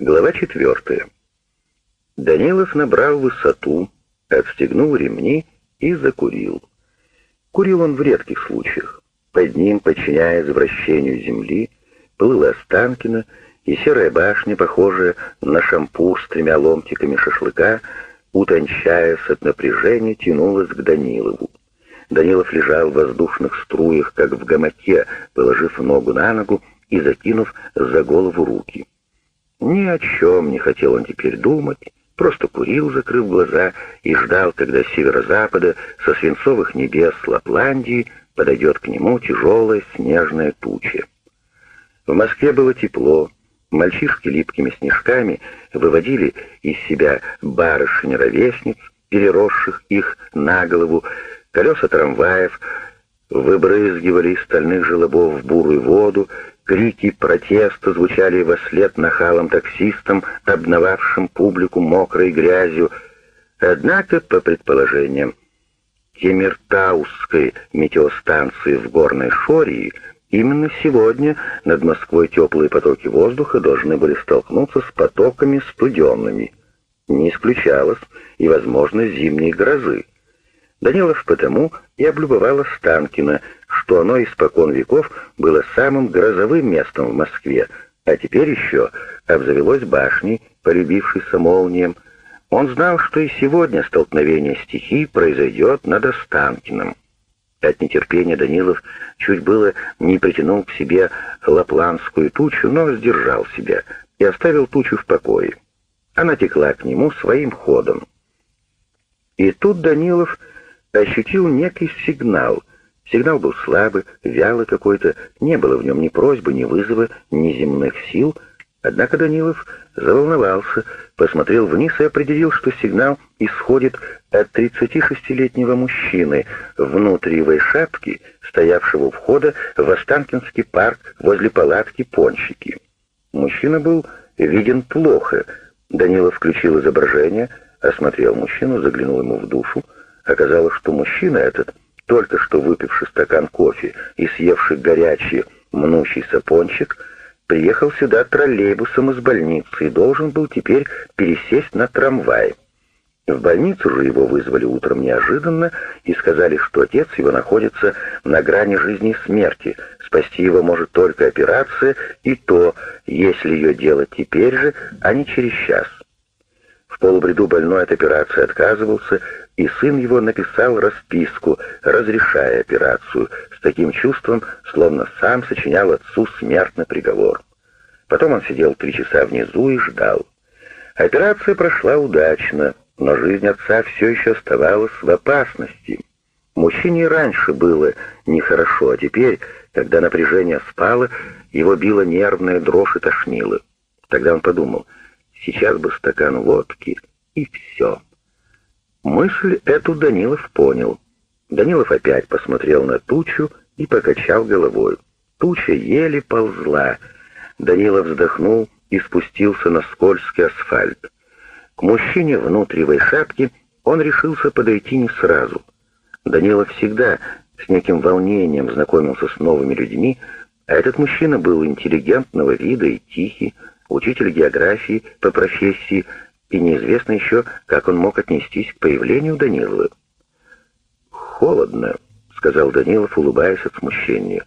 Глава четвертая. Данилов набрал высоту, отстегнул ремни и закурил. Курил он в редких случаях. Под ним, подчиняясь вращению земли, плыла Останкина, и серая башня, похожая на шампур с тремя ломтиками шашлыка, утончаясь от напряжения, тянулась к Данилову. Данилов лежал в воздушных струях, как в гамаке, положив ногу на ногу и закинув за голову руки. Ни о чем не хотел он теперь думать, просто курил, закрыв глаза, и ждал, когда с северо-запада, со свинцовых небес Лапландии, подойдет к нему тяжелая снежная туча. В Москве было тепло, мальчишки липкими снежками выводили из себя барышень-ровесниц, переросших их на голову, колеса трамваев выбрызгивали из стальных желобов в бурую воду, Крики протеста звучали во след нахалым таксистам, обновавшим публику мокрой грязью. Однако, по предположениям Темиртаусской метеостанции в Горной Шории, именно сегодня над Москвой теплые потоки воздуха должны были столкнуться с потоками студенными. Не исключалось и возможность зимней грозы. Данилов потому и облюбовал Останкино, что оно испокон веков было самым грозовым местом в Москве, а теперь еще обзавелось башней, полюбившейся молнием. Он знал, что и сегодня столкновение стихий произойдет над Останкиным. От нетерпения Данилов чуть было не притянул к себе лапландскую тучу, но сдержал себя и оставил тучу в покое. Она текла к нему своим ходом. И тут Данилов ощутил некий сигнал. Сигнал был слабый, вялый какой-то, не было в нем ни просьбы, ни вызова, ни земных сил. Однако Данилов заволновался, посмотрел вниз и определил, что сигнал исходит от 36-летнего мужчины в внутриевой шапке, стоявшего у входа в Останкинский парк возле палатки «Пончики». Мужчина был виден плохо. Данилов включил изображение, осмотрел мужчину, заглянул ему в душу, Оказалось, что мужчина этот, только что выпивший стакан кофе и съевший горячий мнущийся пончик, приехал сюда троллейбусом из больницы и должен был теперь пересесть на трамвай. В больницу же его вызвали утром неожиданно и сказали, что отец его находится на грани жизни и смерти. Спасти его может только операция, и то, если ее делать теперь же, а не через час. В полубреду больной от операции отказывался, и сын его написал расписку, разрешая операцию, с таким чувством, словно сам сочинял отцу смертный приговор. Потом он сидел три часа внизу и ждал. Операция прошла удачно, но жизнь отца все еще оставалась в опасности. Мужчине раньше было нехорошо, а теперь, когда напряжение спало, его била нервная дрожь и тошнило. Тогда он подумал, сейчас бы стакан водки, и все. Мысль эту Данилов понял. Данилов опять посмотрел на тучу и покачал головой. Туча еле ползла. Данилов вздохнул и спустился на скользкий асфальт. К мужчине внутривой шапке он решился подойти не сразу. Данилов всегда с неким волнением знакомился с новыми людьми, а этот мужчина был интеллигентного вида и тихий, учитель географии по профессии, и неизвестно еще, как он мог отнестись к появлению Данилова. «Холодно», — сказал Данилов, улыбаясь от смущения.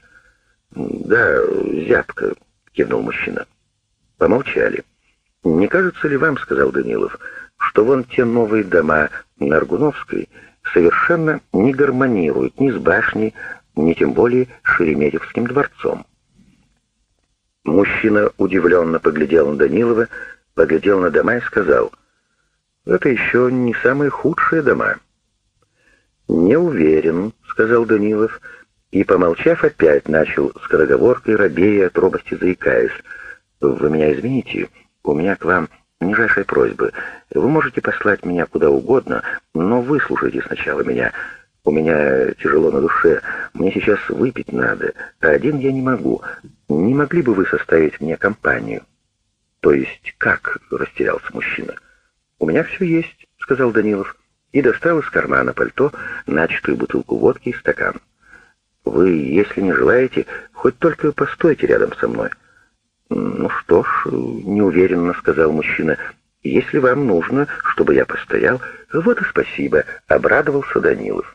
«Да, зябко», — кивнул мужчина. Помолчали. «Не кажется ли вам, — сказал Данилов, — что вон те новые дома на Аргуновской совершенно не гармонируют ни с башней, ни тем более Шереметьевским дворцом?» Мужчина удивленно поглядел на Данилова, поглядел на дома и сказал, «Это еще не самые худшие дома». «Не уверен», — сказал Данилов, и, помолчав, опять начал скороговоркой, робея от робости заикаясь. «Вы меня извините, у меня к вам нижайшая просьба. Вы можете послать меня куда угодно, но выслушайте сначала меня. У меня тяжело на душе, мне сейчас выпить надо, а один я не могу. Не могли бы вы составить мне компанию?» «То есть как?» — растерялся мужчина. «У меня все есть», — сказал Данилов, и достал из кармана пальто начатую бутылку водки и стакан. «Вы, если не желаете, хоть только постойте рядом со мной». «Ну что ж», — неуверенно сказал мужчина, — «если вам нужно, чтобы я постоял, вот и спасибо», — обрадовался Данилов.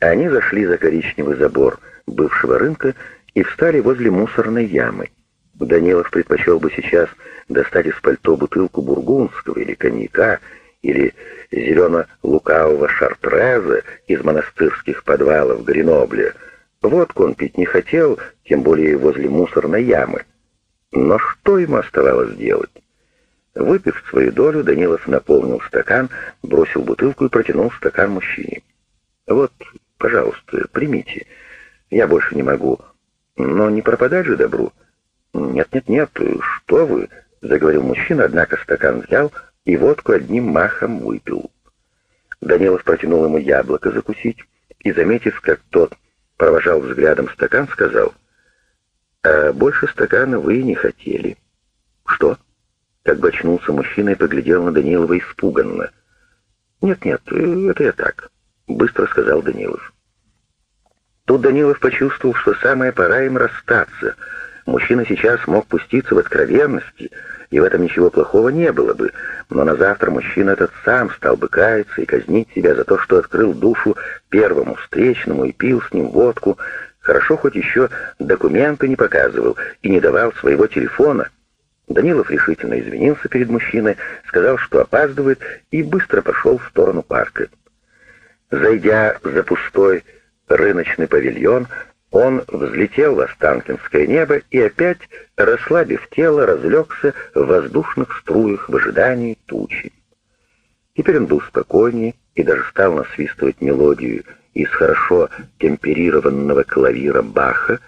Они зашли за коричневый забор бывшего рынка и встали возле мусорной ямы. Данилов предпочел бы сейчас достать из пальто бутылку бургундского или коньяка, или зелено-лукавого шартреза из монастырских подвалов Гренобля. Водку он пить не хотел, тем более возле мусорной ямы. Но что ему оставалось делать? Выпив свою долю, Данилов наполнил стакан, бросил бутылку и протянул стакан мужчине. «Вот, пожалуйста, примите. Я больше не могу. Но не пропадать же добру». «Нет-нет-нет, что вы?» — заговорил мужчина, однако стакан взял и водку одним махом выпил. Данилов протянул ему яблоко закусить и, заметив, как тот провожал взглядом стакан, сказал, «А больше стакана вы не хотели». «Что?» Как бы очнулся мужчина и поглядел на Данилова испуганно. «Нет-нет, это я так», — быстро сказал Данилов. Тут Данилов почувствовал, что самая пора им расстаться. Мужчина сейчас мог пуститься в откровенности, и в этом ничего плохого не было бы, но на завтра мужчина этот сам стал бы каяться и казнить себя за то, что открыл душу первому встречному и пил с ним водку, хорошо хоть еще документы не показывал и не давал своего телефона. Данилов решительно извинился перед мужчиной, сказал, что опаздывает, и быстро пошел в сторону парка. Зайдя за пустой рыночный павильон, он взлетел в Останкинское небо и опять, расслабив тело, разлегся в воздушных струях в ожидании тучи. Теперь он был спокойнее и даже стал насвистывать мелодию из хорошо темперированного клавира Баха.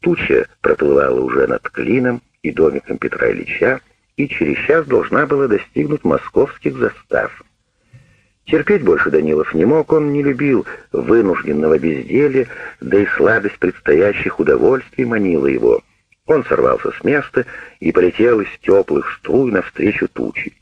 Туча проплывала уже над Клином и домиком Петра Ильича, и через час должна была достигнуть московских застав. Терпеть больше Данилов не мог, он не любил вынужденного безделья, да и слабость предстоящих удовольствий манила его. Он сорвался с места и полетел из теплых струй навстречу тучи.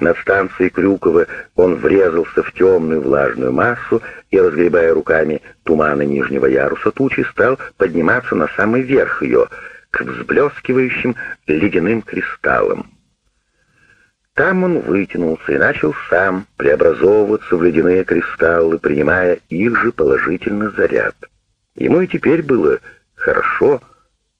Над станцией Крюкова он врезался в темную влажную массу и, разгребая руками туманы нижнего яруса тучи, стал подниматься на самый верх ее, к взблескивающим ледяным кристаллам. Там он вытянулся и начал сам преобразовываться в ледяные кристаллы, принимая их же положительный заряд. Ему и теперь было хорошо,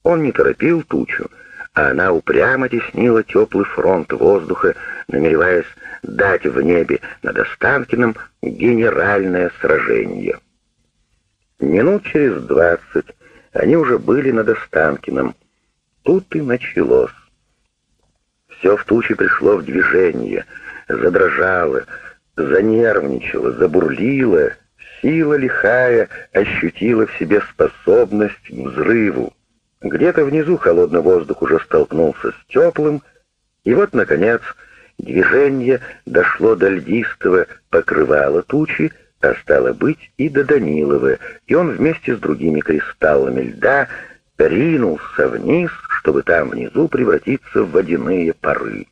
он не торопил тучу, а она упрямо теснила теплый фронт воздуха, намереваясь дать в небе над Останкиным генеральное сражение. Минут через двадцать они уже были над Останкиным. Тут и началось. Все в туче пришло в движение, задрожало, занервничало, забурлило, сила лихая ощутила в себе способность к взрыву. Где-то внизу холодный воздух уже столкнулся с теплым, и вот, наконец, движение дошло до льдистого покрывала тучи, а стало быть и до Данилова, и он вместе с другими кристаллами льда ринулся вниз, чтобы там внизу превратиться в водяные пары.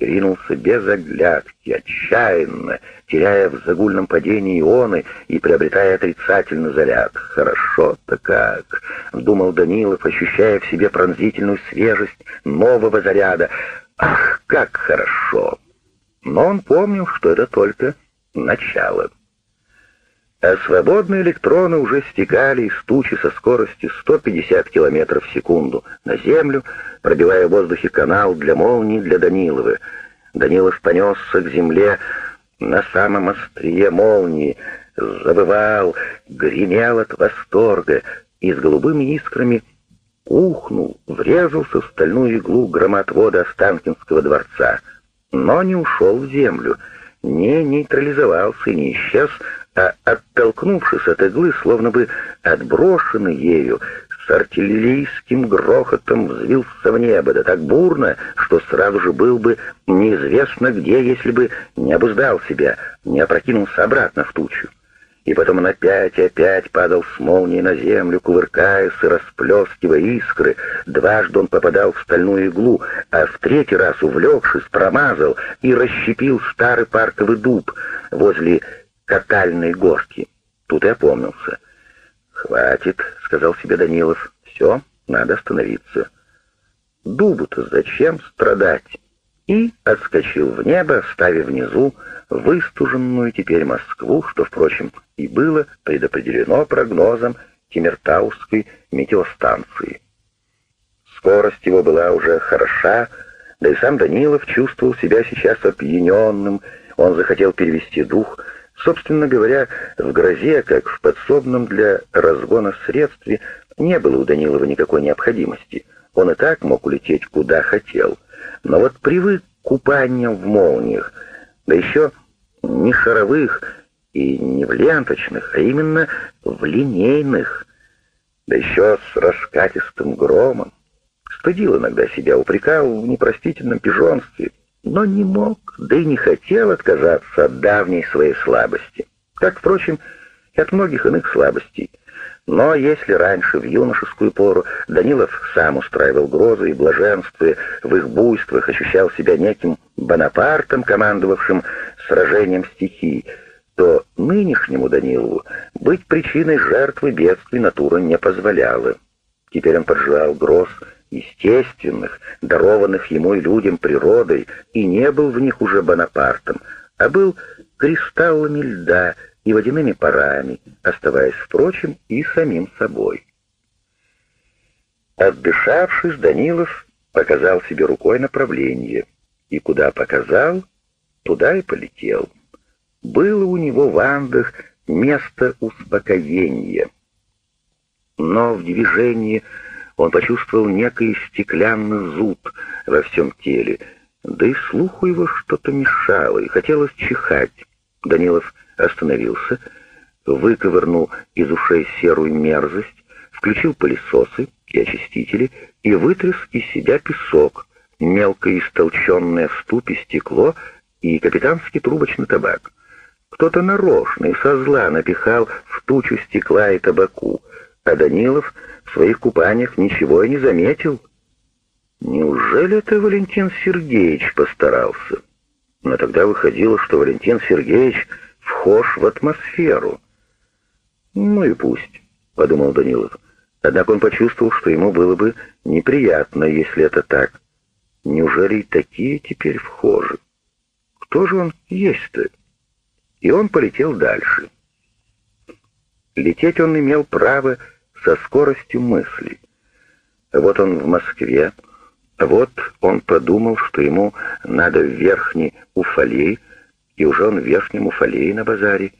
Ринулся без оглядки, отчаянно, теряя в загульном падении ионы и приобретая отрицательный заряд. «Хорошо-то как!» — думал Данилов, ощущая в себе пронзительную свежесть нового заряда. «Ах, как хорошо!» Но он помнил, что это только начало а свободные электроны уже стекали из тучи со скоростью 150 км в секунду на Землю, пробивая в воздухе канал для молний для Данилова. Данилов понесся к земле на самом острие молнии, забывал, гремел от восторга и с голубыми искрами ухнул, врезался в стальную иглу громотвода Останкинского дворца, но не ушел в землю, не нейтрализовался и не исчез, а оттолкнувшись от иглы, словно бы отброшенный ею, с артиллерийским грохотом взвился в небо, да так бурно, что сразу же был бы неизвестно где, если бы не обуздал себя, не опрокинулся обратно в тучу. И потом он опять и опять падал с молнией на землю, кувыркаясь и расплескивая искры. Дважды он попадал в стальную иглу, а в третий раз, увлекшись, промазал и расщепил старый парковый дуб возле катальной горки. Тут я опомнился. «Хватит», — сказал себе Данилов. «Все, надо остановиться». Дубу-то зачем страдать? И отскочил в небо, оставив внизу выстуженную теперь Москву, что, впрочем, и было предопределено прогнозом Тимиртаусской метеостанции. Скорость его была уже хороша, да и сам Данилов чувствовал себя сейчас опьяненным, он захотел перевести дух, собственно говоря, в грозе, как в подсобном для разгона средстве, не было у Данилова никакой необходимости. Он и так мог улететь куда хотел. Но вот привык к купаниям в молниях, да еще не шаровых и не в ленточных, а именно в линейных, да еще с раскатистым громом. Стыдил иногда себя, упрекал в непростительном пижонстве, но не мог, да и не хотел отказаться от давней своей слабости, как, впрочем, и от многих иных слабостей. Но если раньше, в юношескую пору, Данилов сам устраивал грозы и блаженстве, в их буйствах ощущал себя неким Бонапартом, командовавшим сражением стихий, то нынешнему Данилову быть причиной жертвы бедствий натура не позволяла. Теперь он поджал гроз естественных, дарованных ему и людям природой, и не был в них уже Бонапартом, а был кристаллами льда и водяными парами, оставаясь, впрочем, и самим собой. Отдышавшись, Данилов показал себе рукой направление, и куда показал, туда и полетел. Было у него в Андах место успокоения. Но в движении он почувствовал некий стеклянный зуд во всем теле, да и слуху его что-то мешало, и хотелось чихать. Данилов остановился, выковырнул из ушей серую мерзость, включил пылесосы и очистители и вытряс из себя песок, мелко истолченное в ступе стекло и капитанский трубочный табак. Кто-то нарочно и со зла напихал в тучу стекла и табаку, а Данилов в своих купаниях ничего и не заметил. Неужели это Валентин Сергеевич постарался? Но тогда выходило, что Валентин Сергеевич вхож в атмосферу. «Ну и пусть», — подумал Данилов. Однако он почувствовал, что ему было бы неприятно, если это так. Неужели и такие теперь вхожи? Кто же он есть-то? И он полетел дальше. Лететь он имел право со скоростью мысли. Вот он в Москве, вот он подумал, что ему надо в верхний Уфалей, и уже он в верхнем Уфалее на базаре.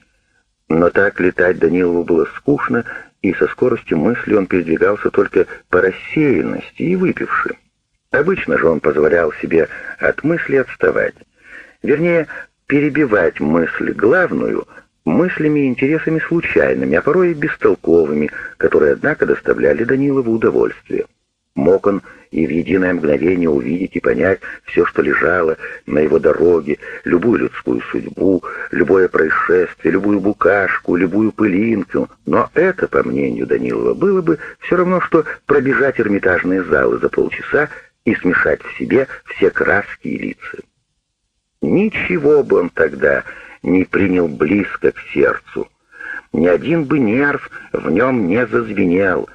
Но так летать Данилову было скучно, и со скоростью мысли он передвигался только по рассеянности и выпивши. Обычно же он позволял себе от мысли отставать. Вернее, перебивать мысль главную — мыслями и интересами случайными, а порой и бестолковыми, которые, однако, доставляли Данилову удовольствие. Мог он и в единое мгновение увидеть и понять все, что лежало на его дороге, любую людскую судьбу, любое происшествие, любую букашку, любую пылинку. Но это, по мнению Данилова, было бы все равно, что пробежать эрмитажные залы за полчаса и смешать в себе все краски и лица. Ничего бы он тогда не принял близко к сердцу. Ни один бы нерв в нем не зазвенел,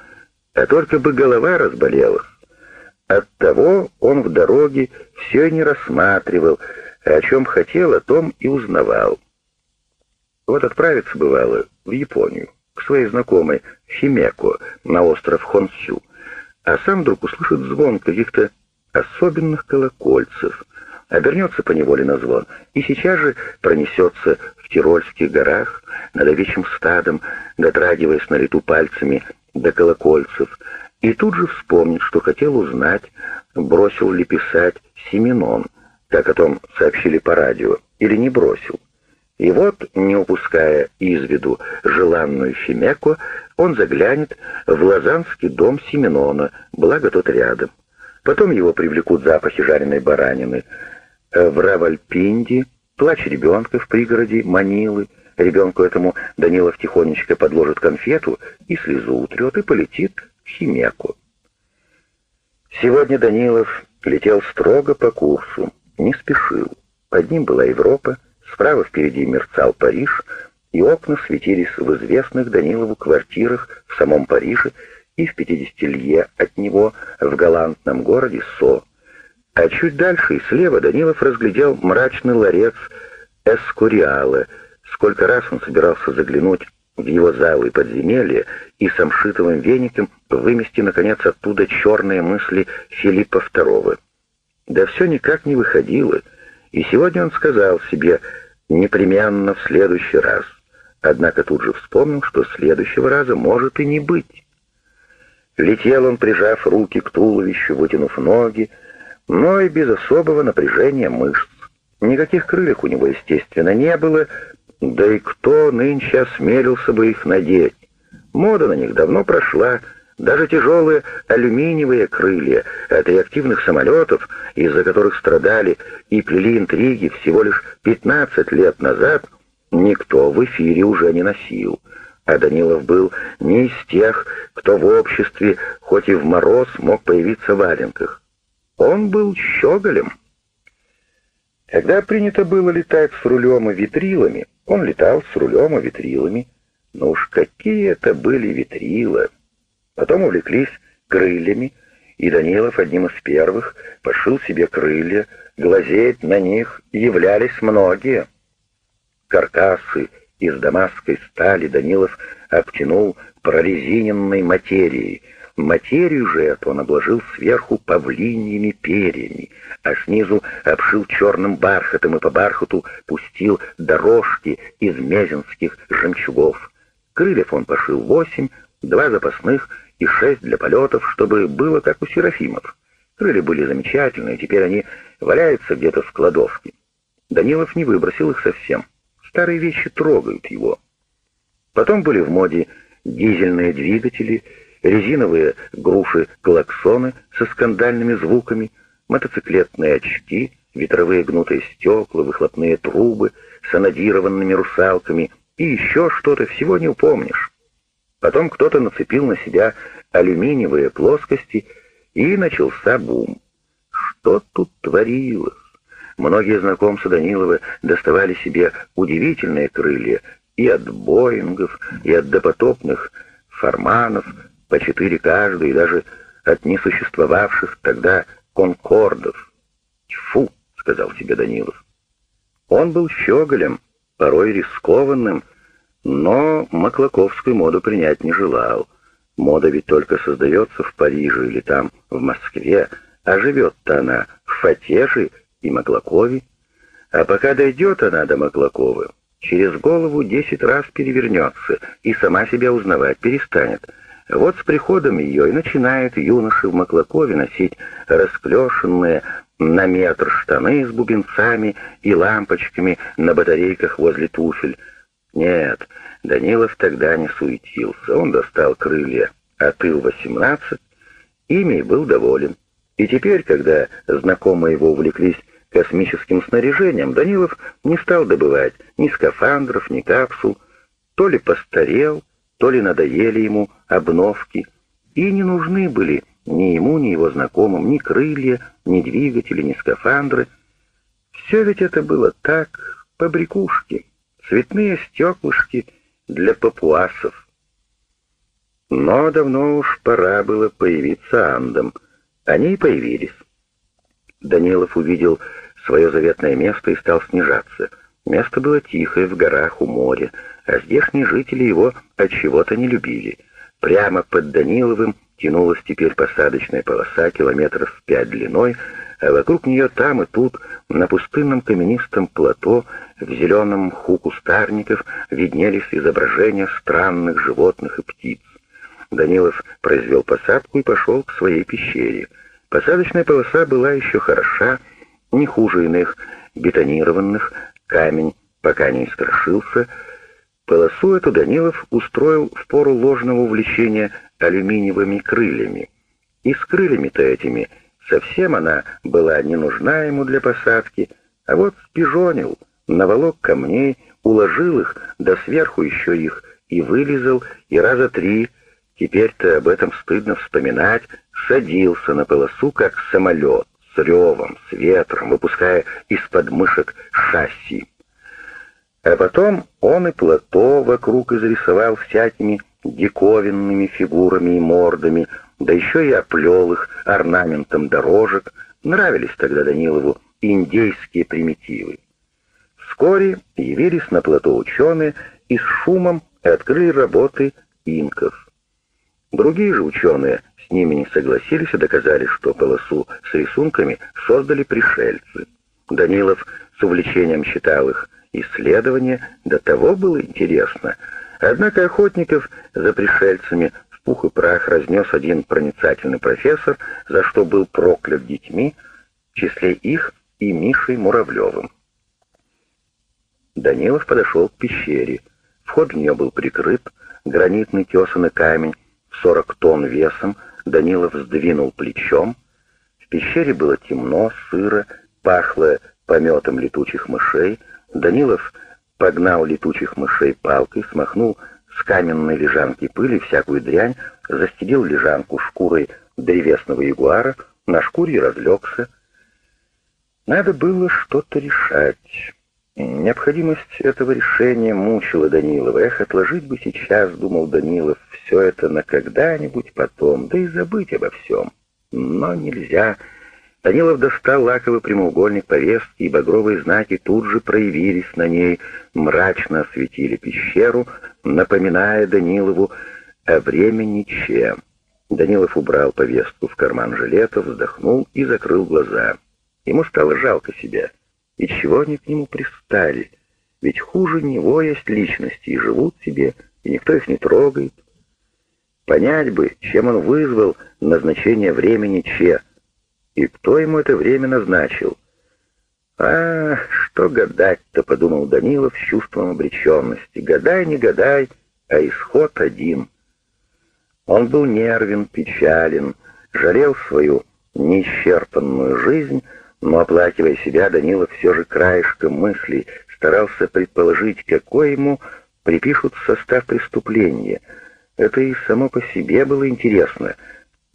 а только бы голова разболелась. Оттого он в дороге все не рассматривал, а о чем хотел, о том и узнавал. Вот отправиться бывало в Японию, к своей знакомой Химеко на остров Хонсю, а сам вдруг услышит звон каких-то особенных колокольцев — обернется поневоле на звон и сейчас же пронесется в Тирольских горах над овечьим стадом, дотрагиваясь на лету пальцами до колокольцев, и тут же вспомнит, что хотел узнать, бросил ли писать Семенон, как о том сообщили по радио, или не бросил. И вот, не упуская из виду желанную Химеку, он заглянет в Лазанский дом Семенона, благо тот рядом. Потом его привлекут запахи жареной баранины, в Равальпинди, плач ребенка в пригороде Манилы. Ребенку этому Данилов тихонечко подложит конфету и слезу утрет, и полетит в Химеку. Сегодня Данилов летел строго по курсу, не спешил. Под ним была Европа, справа впереди мерцал Париж, и окна светились в известных Данилову квартирах в самом Париже и в 50 лье от него в галантном городе Со. А чуть дальше и слева Данилов разглядел мрачный ларец Эскуриала. Сколько раз он собирался заглянуть в его залы и подземелья и с амшитовым веником вымести, наконец, оттуда черные мысли Филиппа II. Да все никак не выходило, и сегодня он сказал себе «непременно в следующий раз», однако тут же вспомнил, что следующего раза может и не быть. Летел он, прижав руки к туловищу, вытянув ноги, но и без особого напряжения мышц. Никаких крыльев у него, естественно, не было, да и кто нынче осмелился бы их надеть? Мода на них давно прошла, даже тяжелые алюминиевые крылья от реактивных самолетов, из-за которых страдали и плели интриги всего лишь 15 лет назад, никто в эфире уже не носил. А Данилов был не из тех, кто в обществе, хоть и в мороз, мог появиться в валенках. Он был щеголем. Когда принято было летать с рулем и витрилами, он летал с рулем и витрилами. Но уж какие это были витрилы! Потом увлеклись крыльями, и Данилов одним из первых пошил себе крылья, глазеть на них являлись многие. Каркасы из дамасской стали Данилов обтянул прорезиненной материей — Материю же эту он обложил сверху павлиньими перьями, а снизу обшил черным бархатом и по бархату пустил дорожки из мезенских жемчугов. Крыльев он пошил восемь, два запасных и шесть для полетов, чтобы было как у Серафимов. Крылья были замечательные, теперь они валяются где-то в кладовке. Данилов не выбросил их совсем. Старые вещи трогают его. Потом были в моде дизельные двигатели — резиновые груши-клаксоны со скандальными звуками, мотоциклетные очки, ветровые гнутые стекла, выхлопные трубы с анодированными русалками и еще что-то, всего не упомнишь. Потом кто-то нацепил на себя алюминиевые плоскости, и начался бум. Что тут творилось? Многие знакомцы Данилова доставали себе удивительные крылья и от Боингов, и от допотопных Форманов, по четыре каждый, даже от несуществовавших тогда конкордов. «Тьфу!» — сказал себе Данилов. Он был щеголем, порой рискованным, но маклаковскую моду принять не желал. Мода ведь только создается в Париже или там, в Москве, а живет-то она в Фатеже и Маклакове. А пока дойдет она до Маклаковы, через голову десять раз перевернется и сама себя узнавать перестанет — вот с приходом ее и начинают юноши в Маклакове носить расклешенные на метр штаны с бубенцами и лампочками на батарейках возле туфель. Нет, Данилов тогда не суетился. Он достал крылья от Ил-18, ими был доволен. И теперь, когда знакомые его увлеклись космическим снаряжением, Данилов не стал добывать ни скафандров, ни капсул, то ли постарел, то ли надоели ему обновки, и не нужны были ни ему, ни его знакомым ни крылья, ни двигатели, ни скафандры. Все ведь это было так, побрякушки, цветные стеклышки для папуасов. Но давно уж пора было появиться андам. Они и появились. Данилов увидел свое заветное место и стал снижаться. Место было тихое, в горах, у моря, а здешние жители его от чего-то не любили. Прямо под Даниловым тянулась теперь посадочная полоса километров пять длиной, а вокруг нее там и тут, на пустынном каменистом плато, в зеленом мху кустарников виднелись изображения странных животных и птиц. Данилов произвел посадку и пошел к своей пещере. Посадочная полоса была еще хороша, не хуже иных бетонированных, камень пока не истрошился, Полосу эту Данилов устроил в пору ложного увлечения алюминиевыми крыльями. И с крыльями-то этими совсем она была не нужна ему для посадки, а вот спижонил, наволок камней, уложил их, да сверху еще их и вылезал, и раза три, теперь-то об этом стыдно вспоминать, садился на полосу, как самолет, с ревом, с ветром, выпуская из подмышек шасси. А потом он и плато вокруг изрисовал всякими диковинными фигурами и мордами, да еще и оплел их орнаментом дорожек, нравились тогда Данилову индейские примитивы. Вскоре явились на плато ученые и с шумом открыли работы инков. Другие же ученые с ними не согласились и доказали, что полосу с рисунками создали пришельцы. Данилов с увлечением читал их исследования, до того было интересно. Однако охотников за пришельцами в пух и прах разнес один проницательный профессор, за что был проклят детьми, в числе их и Мишей Муравлевым. Данилов подошел к пещере. Вход в нее был прикрыт, гранитный тесанный камень в сорок тонн весом Данилов сдвинул плечом. В пещере было темно, сыро, пахло пометом летучих мышей. Данилов погнал летучих мышей палкой, смахнул с каменной лежанки пыли всякую дрянь, застелил лежанку шкурой древесного ягуара, на шкуре разлегся. Надо было что-то решать. Необходимость этого решения мучила Данилова. Эх, отложить бы сейчас, думал Данилов, все это на когда-нибудь потом, да и забыть обо всем. Но нельзя. Данилов достал лаковый прямоугольник повестки, и багровые знаки тут же проявились на ней, мрачно осветили пещеру, напоминая Данилову о времени чем. Данилов убрал повестку в карман жилета, вздохнул и закрыл глаза. Ему стало жалко себя. И чего они к нему пристали? Ведь хуже него есть личности, и живут себе, и никто их не трогает. Понять бы, чем он вызвал назначение времени Че, и кто ему это время назначил. «А, что гадать-то», — подумал Данилов с чувством обреченности. «Гадай, не гадай, а исход один». Он был нервен, печален, жалел свою неисчерпанную жизнь, но, оплакивая себя, Данилов все же краешком мыслей старался предположить, какой ему припишут состав преступления. Это и само по себе было интересно,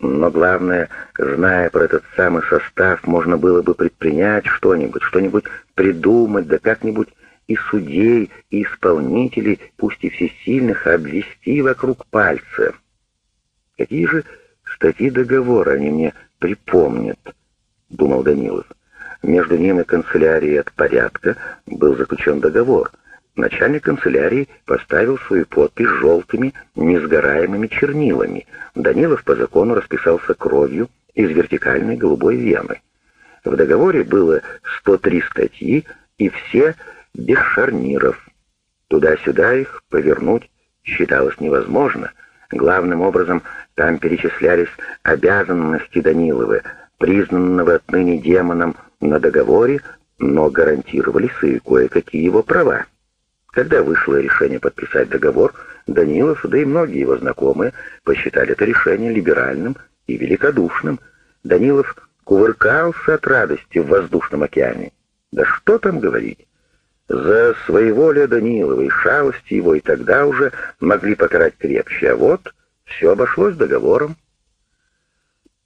но главное, зная про этот самый состав, можно было бы предпринять что-нибудь, что-нибудь придумать, да как-нибудь и судей, и исполнителей, пусть и всесильных, обвести вокруг пальца. Какие же статьи договора они мне припомнят? — думал Данилов. Между ним и канцелярией от порядка был заключен договор. Начальник канцелярии поставил свою подпись желтыми, несгораемыми чернилами. Данилов по закону расписался кровью из вертикальной голубой вены. В договоре было 103 статьи, и все без шарниров. Туда-сюда их повернуть считалось невозможно. Главным образом там перечислялись обязанности Данилова, признанного отныне демоном на договоре, но гарантировались и кое-какие его права. Когда вышло решение подписать договор, Данилов, да и многие его знакомые, посчитали это решение либеральным и великодушным. Данилов кувыркался от радости в воздушном океане. Да что там говорить? За своеволие Данилова и шалости его и тогда уже могли покарать крепче, а вот все обошлось договором.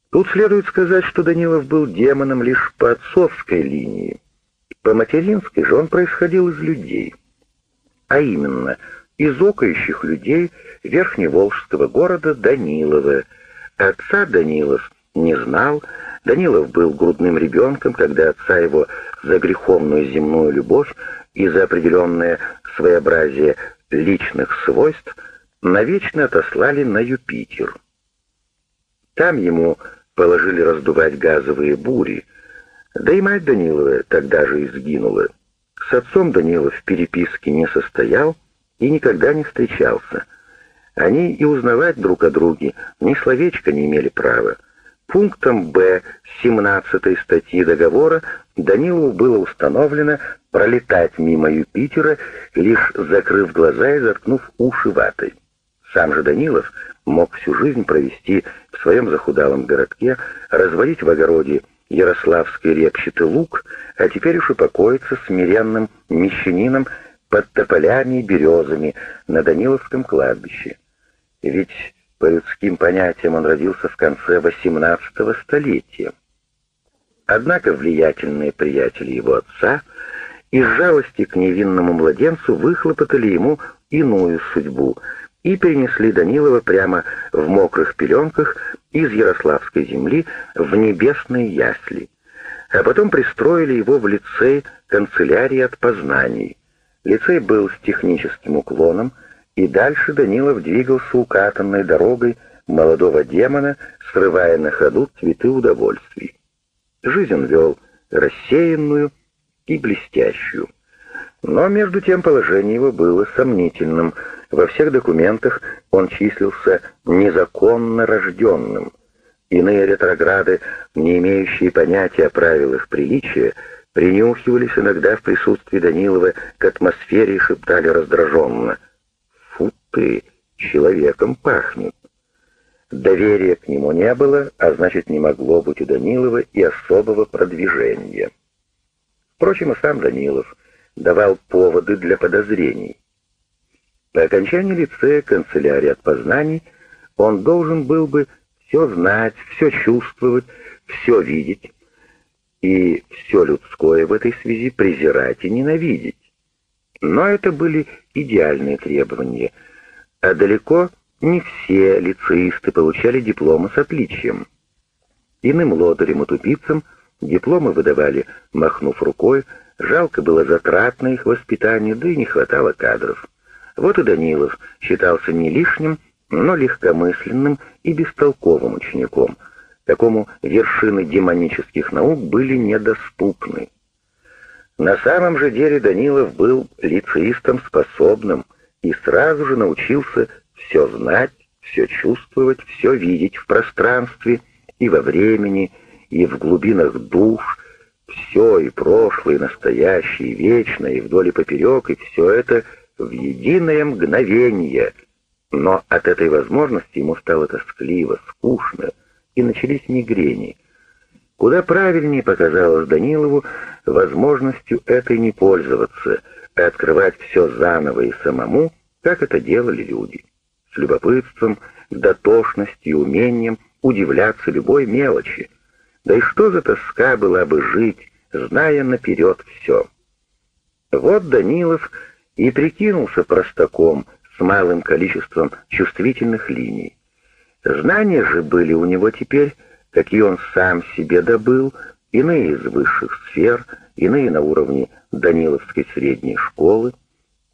Тут следует сказать, что Данилов был демоном лишь по отцовской линии. По материнской же он происходил из людей. А именно, из окающих людей верхневолжского города Данилова. Отца Данилов не знал, Данилов был грудным ребенком, когда отца его за греховную земную любовь и за определенное своеобразие личных свойств навечно отослали на Юпитер. Там ему положили раздувать газовые бури. Да и мать Данилова тогда же и сгинула. С отцом Данилов в переписке не состоял и никогда не встречался. Они и узнавать друг о друге ни словечко не имели права. Пунктом Б 17 статьи договора Данилову было установлено пролетать мимо Юпитера, лишь закрыв глаза и заткнув уши ватой. Сам же Данилов мог всю жизнь провести в своем захудалом городке, разводить в огороде ярославский репчатый лук, а теперь уж и смиренным мещанином под тополями и березами на Даниловском кладбище. Ведь по людским понятиям он родился в конце XVIII столетия. Однако влиятельные приятели его отца из жалости к невинному младенцу выхлопотали ему иную судьбу — и перенесли Данилова прямо в мокрых пеленках из Ярославской земли в небесные ясли, а потом пристроили его в лицей канцелярии от познаний. Лицей был с техническим уклоном, и дальше Данилов двигался укатанной дорогой молодого демона, срывая на ходу цветы удовольствий. Жизнь он вел рассеянную и блестящую. Но между тем положение его было сомнительным. Во всех документах он числился незаконно рожденным. Иные ретрограды, не имеющие понятия о правилах приличия, принюхивались иногда в присутствии Данилова к атмосфере и шептали раздраженно. «Фу ты, человеком пахнет!» Доверия к нему не было, а значит, не могло быть у Данилова и особого продвижения. Впрочем, и сам Данилов давал поводы для подозрений. По окончании лицея канцелярии от познаний он должен был бы все знать, все чувствовать, все видеть и все людское в этой связи презирать и ненавидеть. Но это были идеальные требования, а далеко не все лицеисты получали дипломы с отличием. Иным лодырям и тупицам дипломы выдавали, махнув рукой, жалко было затратно их воспитание, да и не хватало кадров. Вот и Данилов считался не лишним, но легкомысленным и бестолковым учеником, такому вершины демонических наук были недоступны. На самом же деле Данилов был лицеистом способным и сразу же научился все знать, все чувствовать, все видеть в пространстве и во времени, и в глубинах душ, все и прошлое, и настоящее, и вечное, и вдоль и поперек, и все это в единое мгновение. Но от этой возможности ему стало тоскливо, скучно, и начались мигрени. Куда правильнее показалось Данилову возможностью этой не пользоваться, а открывать все заново и самому, как это делали люди с любопытством, дотошностью и умением удивляться любой мелочи. Да и что за тоска была бы жить, зная наперед все. Вот Данилов и прикинулся простаком с малым количеством чувствительных линий. Знания же были у него теперь, какие он сам себе добыл, иные из высших сфер, иные на уровне Даниловской средней школы.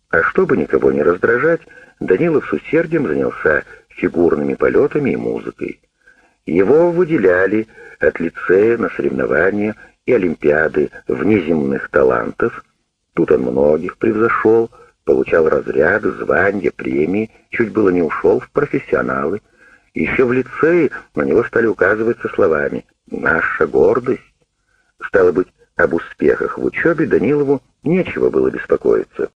А чтобы никого не раздражать, Данилов с усердием занялся фигурными полетами и музыкой. Его выделяли от лицея на соревнования и олимпиады внеземных талантов. Тут он многих превзошел, получал разряды, звания, премии, чуть было не ушел в профессионалы. Еще в лицее на него стали указывать со словами «наша гордость». Стало быть, об успехах в учебе Данилову нечего было беспокоиться.